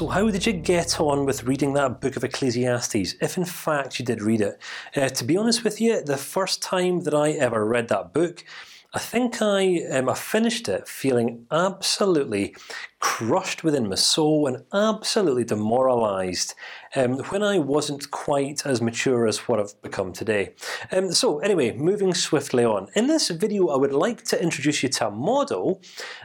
So, how did you get on with reading that book of Ecclesiastes, if in fact you did read it? Uh, to be honest with you, the first time that I ever read that book, I think I um, I finished it feeling absolutely crushed within my soul and absolutely demoralized um, when I wasn't quite as mature as what I've become today. Um, so anyway, moving swiftly on. In this video, I would like to introduce you to a model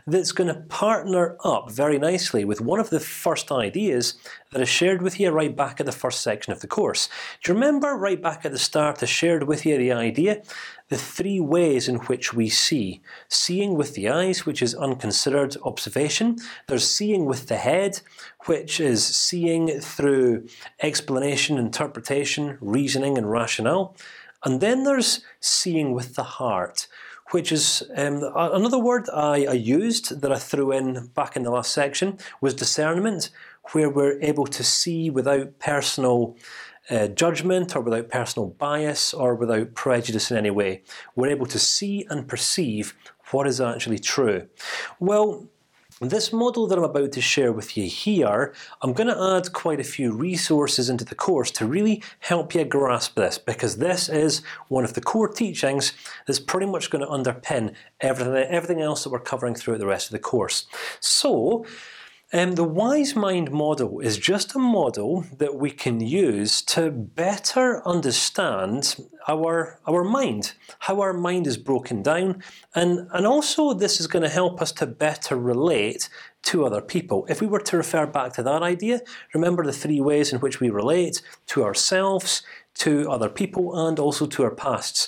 that's going to partner up very nicely with one of the first ideas that I shared with you right back at the first section of the course. Do you remember right back at the start I shared with you the idea, the three ways in which we see: seeing with the eyes, which is unconsidered observation. There's seeing with the head, which is seeing through explanation, interpretation, reasoning, and rationale. And then there's seeing with the heart, which is um, another word I, I, used that I threw in back in the last section was discernment, where we're able to see without personal uh, judgment or without personal bias or without prejudice in any way. We're able to see and perceive what is actually true. Well, this model that I'm about to share with you here, I'm going to add quite a few resources into the course to really help you grasp this, because this is one of the core teachings that's pretty much going to underpin everything everything else that we're covering throughout the rest of the course. So. Um, the wise mind model is just a model that we can use to better understand our our mind, how our mind is broken down, and and also this is going to help us to better relate to other people. If we were to refer back to that idea, remember the three ways in which we relate to ourselves, to other people and also to our pasts.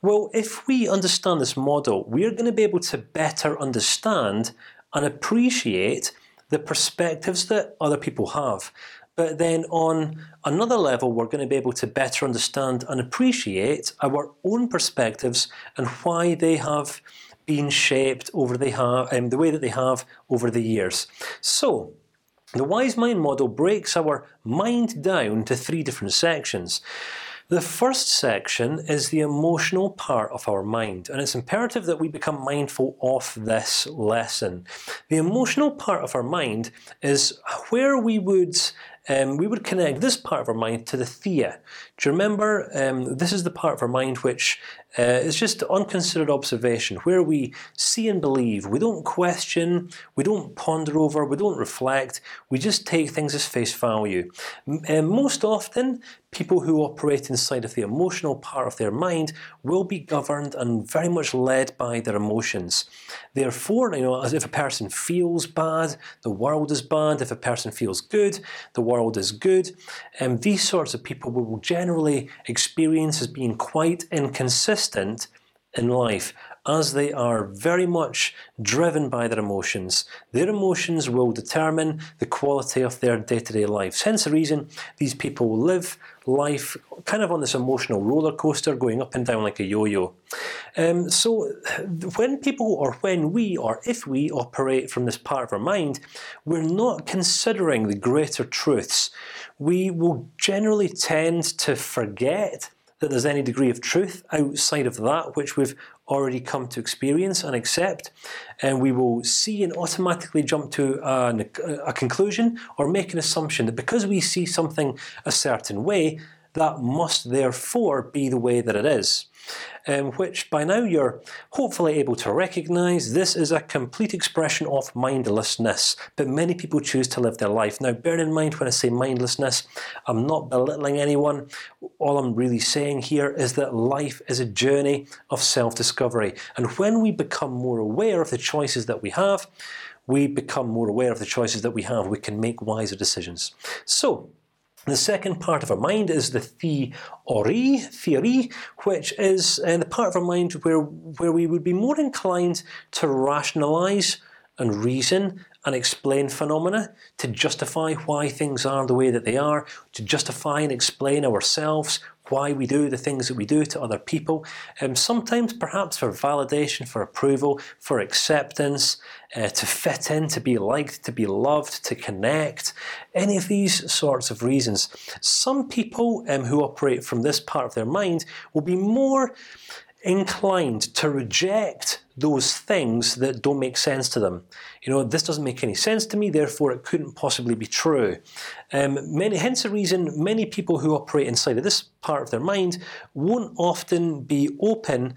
Well, if we understand this model, we are going to be able to better understand and appreciate the perspectives that other people have. But then on another level, we're going to be able to better understand and appreciate our own perspectives and why they have been shaped over have um, the way that they have over the years. So. The wise mind model breaks our mind down to three different sections. The first section is the emotional part of our mind, and it's imperative that we become mindful of this lesson. The emotional part of our mind is where we would um, we would connect this part of our mind to the thea. Do you remember? Um, this is the part of our mind which uh, is just unconsidered observation, where we see and believe. We don't question, we don't ponder over, we don't reflect. We just take things as face value. And most often, people who operate inside of the emotional part of their mind will be governed and very much led by their emotions. Therefore, you know, as if a person feels bad, the world is bad. If a person feels good, the world is good. And these sorts of people will generally experience as being quite inconsistent in life as they are very much driven by their emotions. Their emotions will determine the quality of their day-to-day -day lives. Hence the reason these people live life kind of on this emotional roller coaster, going up and down like a yo-yo. Um, so when people, or when we, or if we operate from this part of our mind, we're not considering the greater truths. We will generally tend to forget that there's any degree of truth outside of that which we've already come to experience and accept, and we will see and automatically jump to a, a conclusion or make an assumption that because we see something a certain way, that must therefore be the way that it is um, which by now you're hopefully able to recognize. This is a complete expression of mindlessness, but many people choose to live their life. Now, bear in mind when I say mindlessness, I'm not belittling anyone. All I'm really saying here is that life is a journey of self-discovery, and when we become more aware of the choices that we have, we become more aware of the choices that we have. We can make wiser decisions. So the second part of our mind is the theory, theory, which is uh, the part of our mind where where we would be more inclined to rationalize and reason and explain phenomena to justify why things are the way that they are, to justify and explain ourselves, why we do the things that we do to other people, and um, sometimes perhaps for validation, for approval, for acceptance, uh, to fit in, to be liked, to be loved, to connect, any of these sorts of reasons. Some people um, who operate from this part of their mind will be more inclined to reject those things that don't make sense to them. You know, this doesn't make any sense to me, therefore it couldn't possibly be true. Um, many, hence the reason many people who operate inside of this part of their mind won't often be open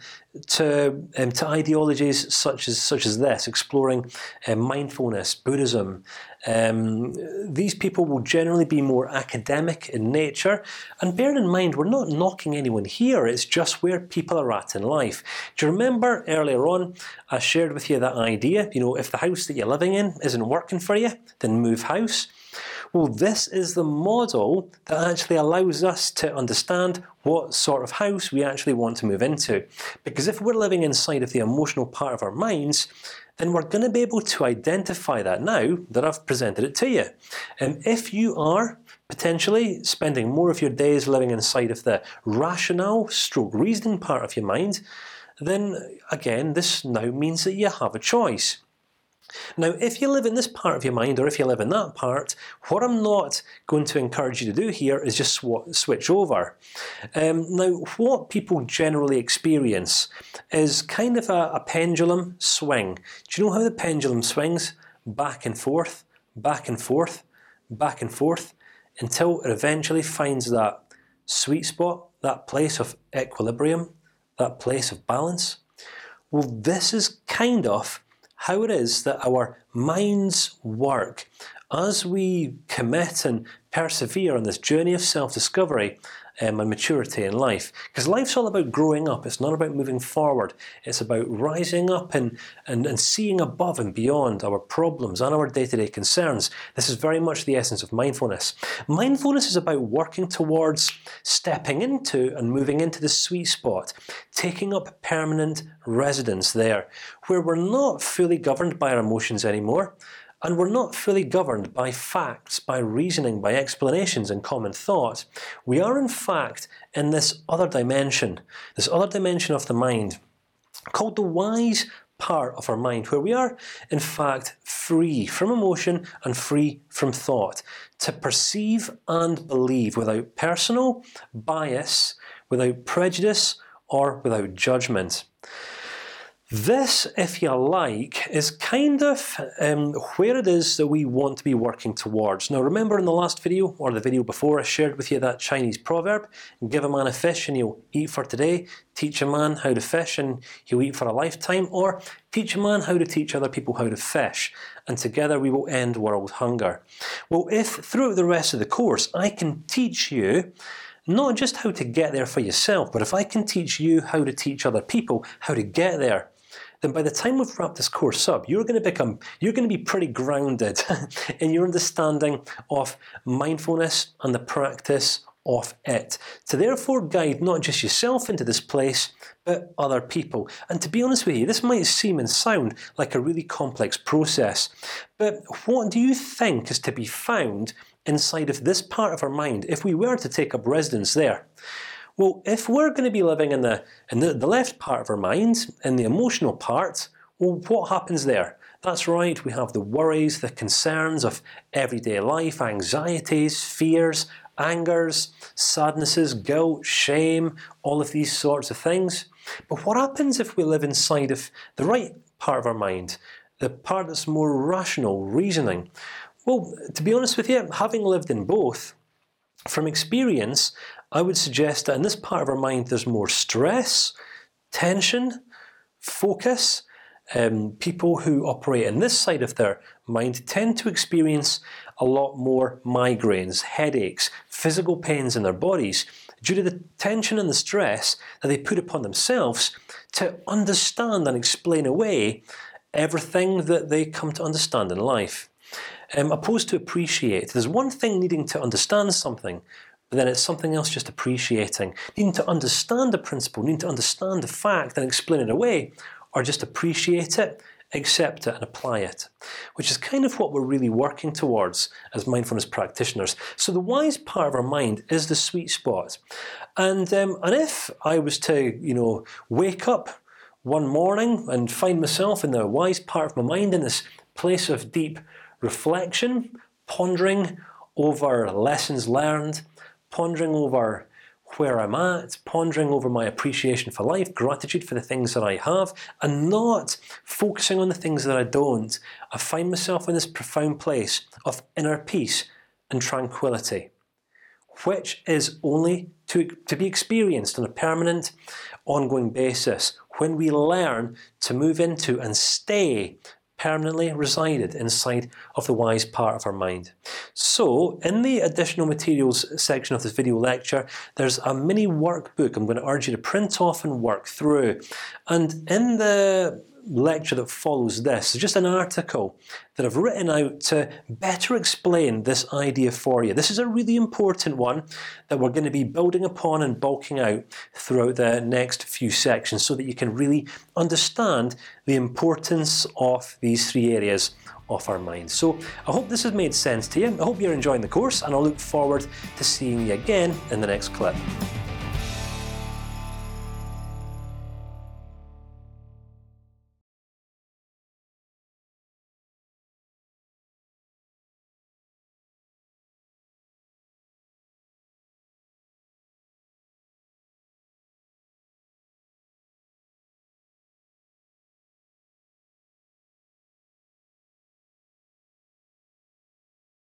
to um, to ideologies such as such as this, exploring uh, mindfulness, Buddhism. Um, these people will generally be more academic in nature, and bear in mind we're not knocking anyone here. It's just where people are at in life. Do you remember earlier on I shared with you that idea? You know, if the house that you're living in isn't working for you, then move house. Well, this is the model that actually allows us to understand what sort of house we actually want to move into. Because if we're living inside of the emotional part of our minds, then we're going to be able to identify that now that I've presented it to you. And if you are potentially spending more of your days living inside of the rational, stroke reasoning part of your mind, then again, this now means that you have a choice. Now, if you live in this part of your mind, or if you live in that part, what I'm not going to encourage you to do here is just sw switch over. Um, now, what people generally experience is kind of a, a pendulum swing. Do you know how the pendulum swings back and forth, back and forth, back and forth, until it eventually finds that sweet spot, that place of equilibrium, that place of balance? Well, this is kind of how it is that our minds work. As we commit and persevere on this journey of self-discovery um, and maturity in life. Because life's all about growing up. It's not about moving forward. It's about rising up and and, and seeing above and beyond our problems and our day-to-day -day concerns. This is very much the essence of mindfulness. Mindfulness is about working towards stepping into and moving into the sweet spot, taking up permanent residence there, where we're not fully governed by our emotions anymore and we're not fully governed by facts, by reasoning, by explanations and common thought. We are, in fact, in this other dimension, this other dimension of the mind, called the wise part of our mind, where we are, in fact, free from emotion and free from thought, to perceive and believe without personal bias, without prejudice, or without judgment. This, if you like, is kind of um, where it is that we want to be working towards. Now, remember in the last video or the video before, I shared with you that Chinese proverb: "Give a man a fish and he'll eat for today. Teach a man how to fish and he'll eat for a lifetime." Or teach a man how to teach other people how to fish, and together we will end world hunger. Well, if throughout the rest of the course I can teach you not just how to get there for yourself, but if I can teach you how to teach other people how to get there, then by the time we've wrapped this course up, you're going to become you're going to be pretty grounded in your understanding of mindfulness and the practice of it. To therefore guide not just yourself into this place, but other people. And to be honest with you, this might seem and sound like a really complex process, but what do you think is to be found inside of this part of our mind if we were to take up residence there? Well, if we're going to be living in the in the, the left part of our mind, in the emotional part, well, what happens there? That's right. We have the worries, the concerns of everyday life, anxieties, fears, angers, sadnesses, guilt, shame, all of these sorts of things. But what happens if we live inside of the right part of our mind, the part that's more rational, reasoning? Well, to be honest with you, having lived in both, from experience, I would suggest that in this part of our mind, there's more stress, tension, focus. Um, people who operate in this side of their mind tend to experience a lot more migraines, headaches, physical pains in their bodies due to the tension and the stress that they put upon themselves to understand and explain away everything that they come to understand in life, um, opposed to appreciate. There's one thing needing to understand something, but then it's something else just appreciating, needing to understand the principle, needing to understand the fact and explain it away, or just appreciate it, accept it, and apply it, which is kind of what we're really working towards as mindfulness practitioners. So the wise part of our mind is the sweet spot, and um, and if I was to you know wake up one morning and find myself in the wise part of my mind in this place of deep reflection, pondering over lessons learned, pondering over where I'm at, pondering over my appreciation for life, gratitude for the things that I have, and not focusing on the things that I don't, I find myself in this profound place of inner peace and tranquility, which is only to to be experienced on a permanent, ongoing basis when we learn to move into and stay permanently resided inside of the wise part of our mind. So, in the additional materials section of this video lecture, there's a mini workbook I'm going to urge you to print off and work through. And in the lecture that follows this is just an article that I've written out to better explain this idea for you. This is a really important one that we're going to be building upon and bulking out throughout the next few sections, so that you can really understand the importance of these three areas of our mind. So I hope this has made sense to you. I hope you're enjoying the course, and I look forward to seeing you again in the next clip.